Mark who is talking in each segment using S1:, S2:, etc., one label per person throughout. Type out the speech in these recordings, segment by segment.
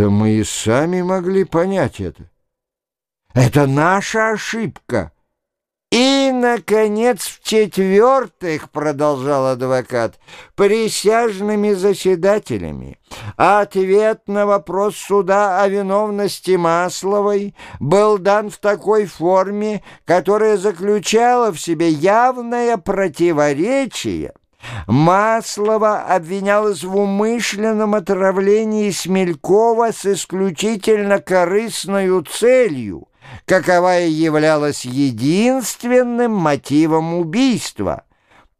S1: Да мы и сами могли понять это. Это наша ошибка. И, наконец, в-четвертых, продолжал адвокат, присяжными заседателями ответ на вопрос суда о виновности Масловой был дан в такой форме, которая заключала в себе явное противоречие Маслова обвинялась в умышленном отравлении Смелькова с исключительно корыстной целью, каковая являлась единственным мотивом убийства.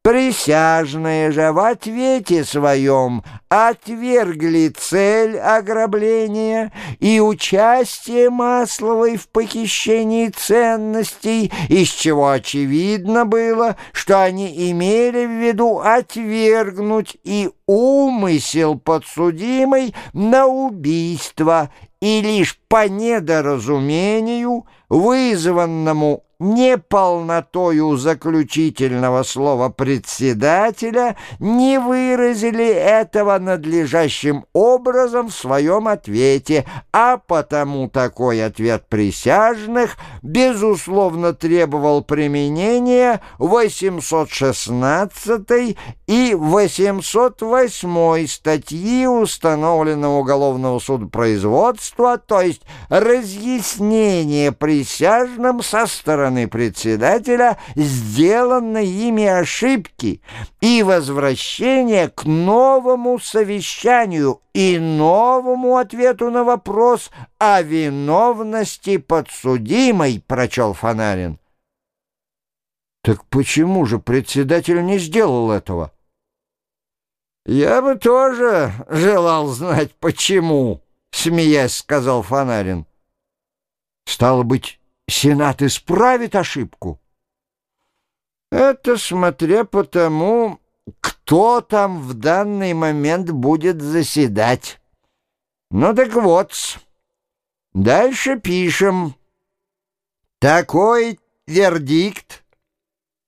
S1: Присяжные же в ответе своем отвергли цель ограбления и участие Масловой в похищении ценностей, из чего очевидно было, что они имели в виду отвергнуть и умысел подсудимой на убийство и лишь по недоразумению, вызванному неполнотою заключительного слова председателя, не выразили этого надлежащим образом в своем ответе, а потому такой ответ присяжных, безусловно, требовал применения 816 и 808 статьи установленного уголовного судопроизводства, то есть разъяснение присяжным со стороны председателя сделанной ими ошибки и возвращение к новому совещанию и новому ответу на вопрос о виновности подсудимой, прочел Фонарин.
S2: Так почему же председатель не сделал этого?
S1: Я бы тоже желал знать, почему, смеясь, сказал Фонарин.
S2: Стало быть, Сенат исправит ошибку?
S1: Это смотря по тому, кто там в данный момент будет заседать. Ну так вот, дальше пишем. Такой вердикт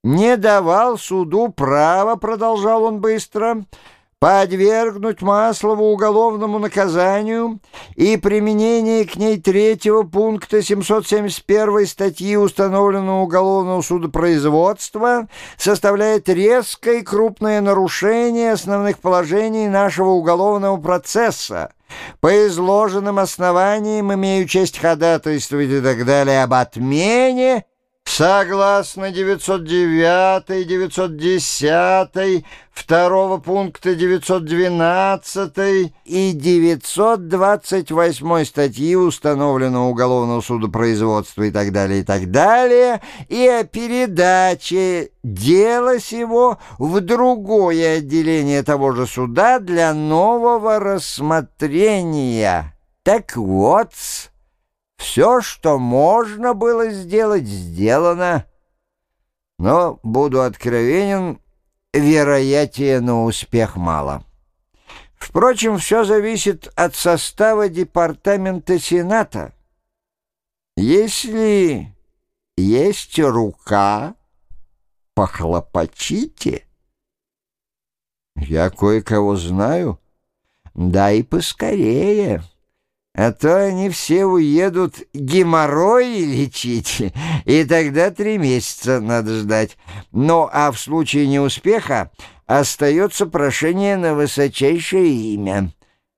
S1: не давал суду права, продолжал он быстро, — подвергнуть Маслову уголовному наказанию и применение к ней третьего пункта 771 статьи установленного уголовного судопроизводства составляет резкое и крупное нарушение основных положений нашего уголовного процесса. По изложенным основаниям имею честь ходатайствовать и так далее об отмене Согласно 909, 910, второго пункта 912 и 928 статьи установленного уголовного судопроизводства и так далее, и так далее, и о передаче дела сего в другое отделение того же суда для нового рассмотрения. Так вот... Все, что можно было сделать, сделано. Но, буду откровенен, вероятнее на успех мало. Впрочем, все зависит от состава департамента Сената. Если есть рука, похлопочите. Я кое-кого знаю. Да и поскорее. А то они все уедут геморрой лечить, и тогда три месяца надо ждать. Ну, а в случае неуспеха остается прошение на высочайшее имя.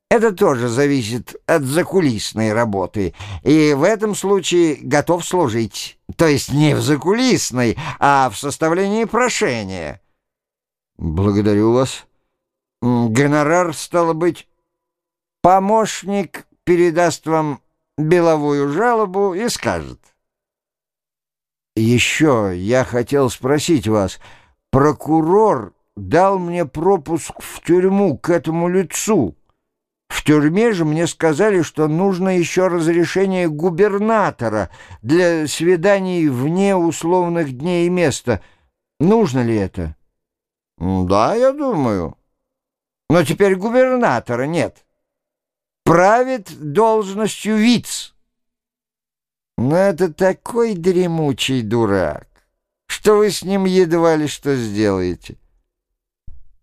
S1: Это тоже зависит от закулисной работы, и в этом случае готов служить. То есть не в закулисной, а в составлении прошения.
S2: Благодарю вас.
S1: Гонорар, стало быть, помощник передаст вам беловую жалобу и скажет.
S2: Еще я хотел спросить вас. Прокурор дал мне пропуск в тюрьму к этому лицу. В тюрьме же мне сказали, что нужно еще разрешение губернатора для свиданий вне условных дней и места. Нужно ли это?
S1: Да, я думаю. Но теперь губернатора нет правит должностью виц. Но это такой дремучий дурак, что вы с ним едва ли что сделаете.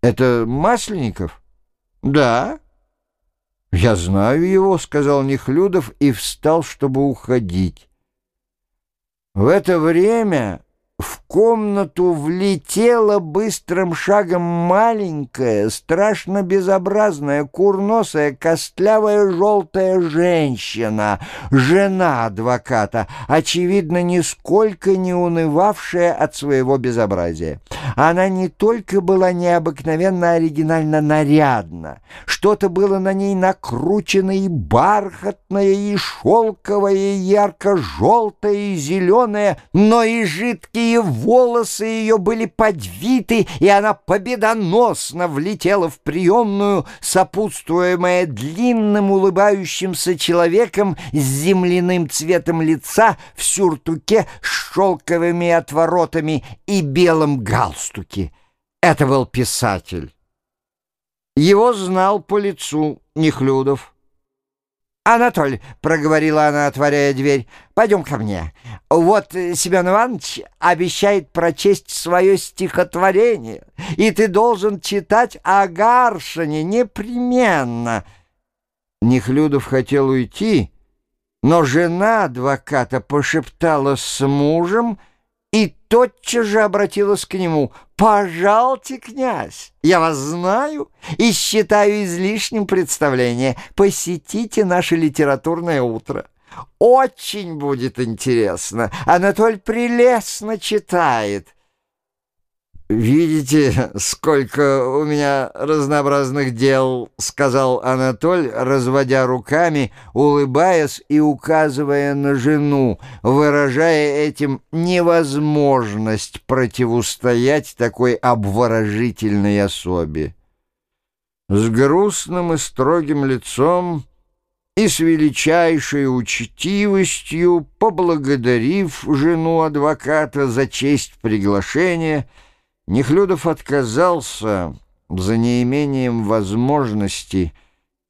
S2: Это Масленников?
S1: Да.
S2: «Я знаю его», — сказал Нехлюдов и встал, чтобы уходить. В это время в комнату влетела быстрым шагом маленькая, страшно безобразная, курносая, костлявая желтая женщина, жена адвоката, очевидно, нисколько не унывавшая от своего безобразия. Она не только была необыкновенно оригинально нарядна, что-то было на ней накручено и бархатное, и шелковое, и ярко-желтое, и зеленое, но и жидкие волосы ее были подвиты, и она победоносно влетела в приемную, сопутствуемая длинным улыбающимся человеком с земляным цветом лица в сюртуке с шелковыми отворотами и белом галстуке. Это был писатель. Его знал по лицу Нехлюдов. «Анатоль», — проговорила она, отворяя дверь, — «пойдем ко мне. Вот Семен Иванович обещает прочесть свое стихотворение, и ты должен читать о Гаршине непременно». Нехлюдов хотел уйти, но жена адвоката пошептала с мужем — и тотчас же обратилась к нему. «Пожалуйте, князь, я вас знаю и считаю излишним представление. Посетите наше литературное утро. Очень будет интересно. Анатоль прелестно читает». «Видите, сколько у меня разнообразных дел», — сказал Анатоль, разводя руками, улыбаясь и указывая на жену, выражая этим невозможность противостоять такой обворожительной особе. С грустным и строгим лицом и с величайшей учтивостью, поблагодарив жену адвоката за честь приглашения, — Нехлюдов отказался за неимением возможности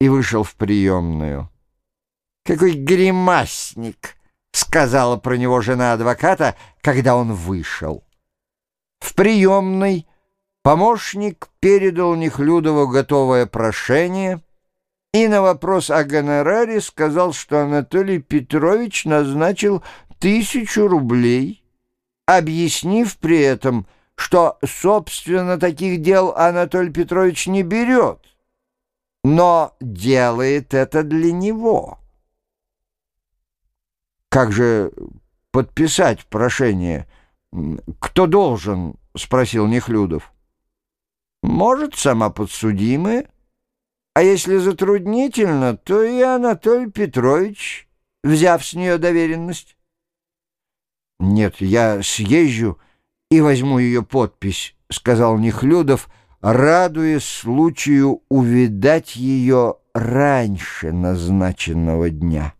S2: и вышел в приемную. «Какой гримасник!» — сказала про него жена адвоката, когда он вышел. В приемной помощник передал Нехлюдову готовое прошение и на вопрос о гонораре сказал, что Анатолий Петрович назначил тысячу рублей, объяснив при этом — что, собственно, таких дел Анатолий Петрович не берет, но делает это для него. Как же подписать прошение? Кто должен? — спросил Нехлюдов. Может, сама подсудимая? А если затруднительно, то и Анатолий Петрович, взяв с нее доверенность. Нет, я съезжу и возьму ее подпись», — сказал Нехлюдов, радуясь случаю увидать ее раньше назначенного дня.